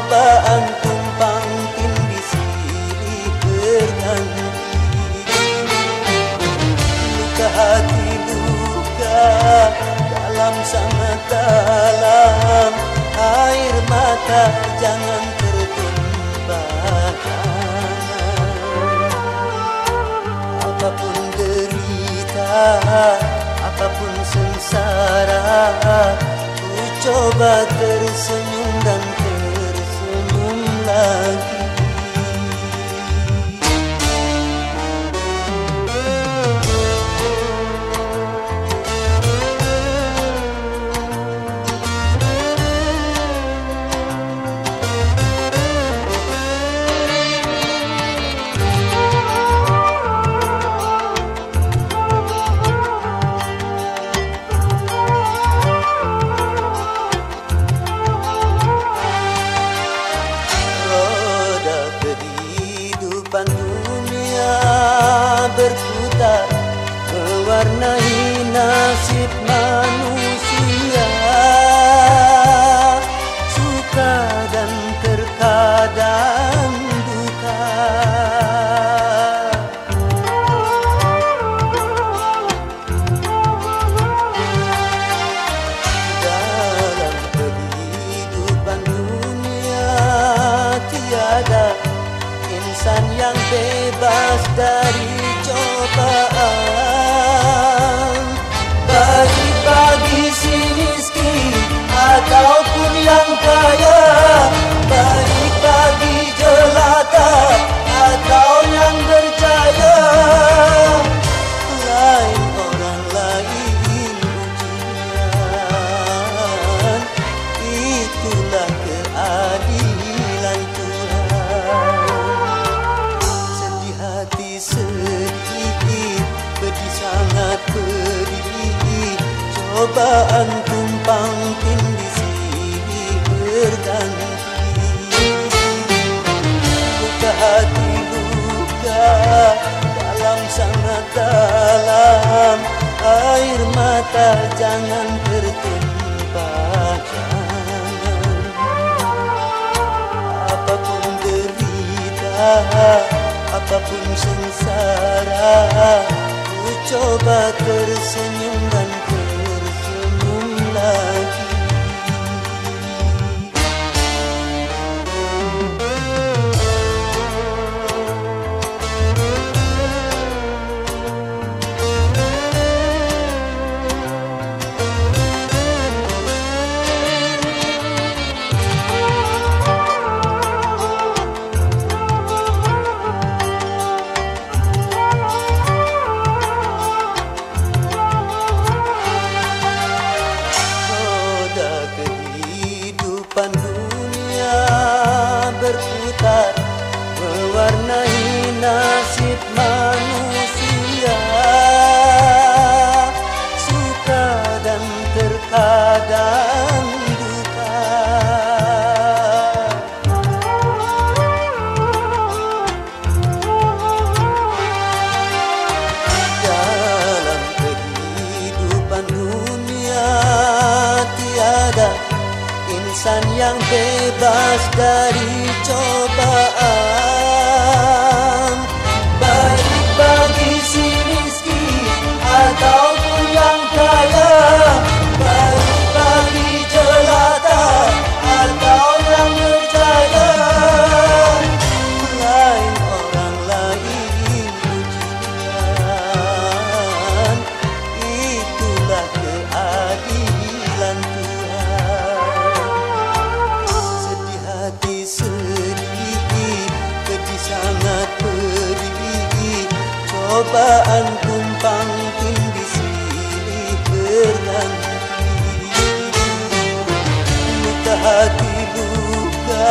perkotaan tumpang di sini bernanti Luka hati luka dalam sangat dalam. Air mata jangan tertumpahkan Apapun derita, apapun sengsara Ku coba tersenyum dan mewarnai nasib manusia. Suka dan terkadang duka. Dalam kehidupan dunia tiada insan yang bebas dari cobaan sedih Pedih sangat pedih Cobaan tumpang tindih silih berganti. Luka hati luka Dalam sangat dalam. Air mata jangan tertumpah Jangan Apapun derita Apapun sengsara Ku coba tersenyum dan bebas dari cobaan Cobaan tumpang tindih silih berganti Luka hati luka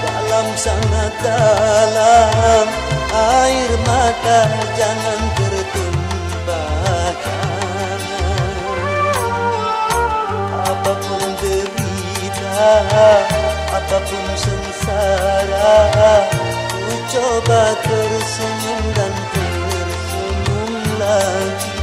Dalam sangat dalam. Air mata jangan tertumpah Apapun derita apapun sengsara Ku coba tersenyum dan tersenyum lagi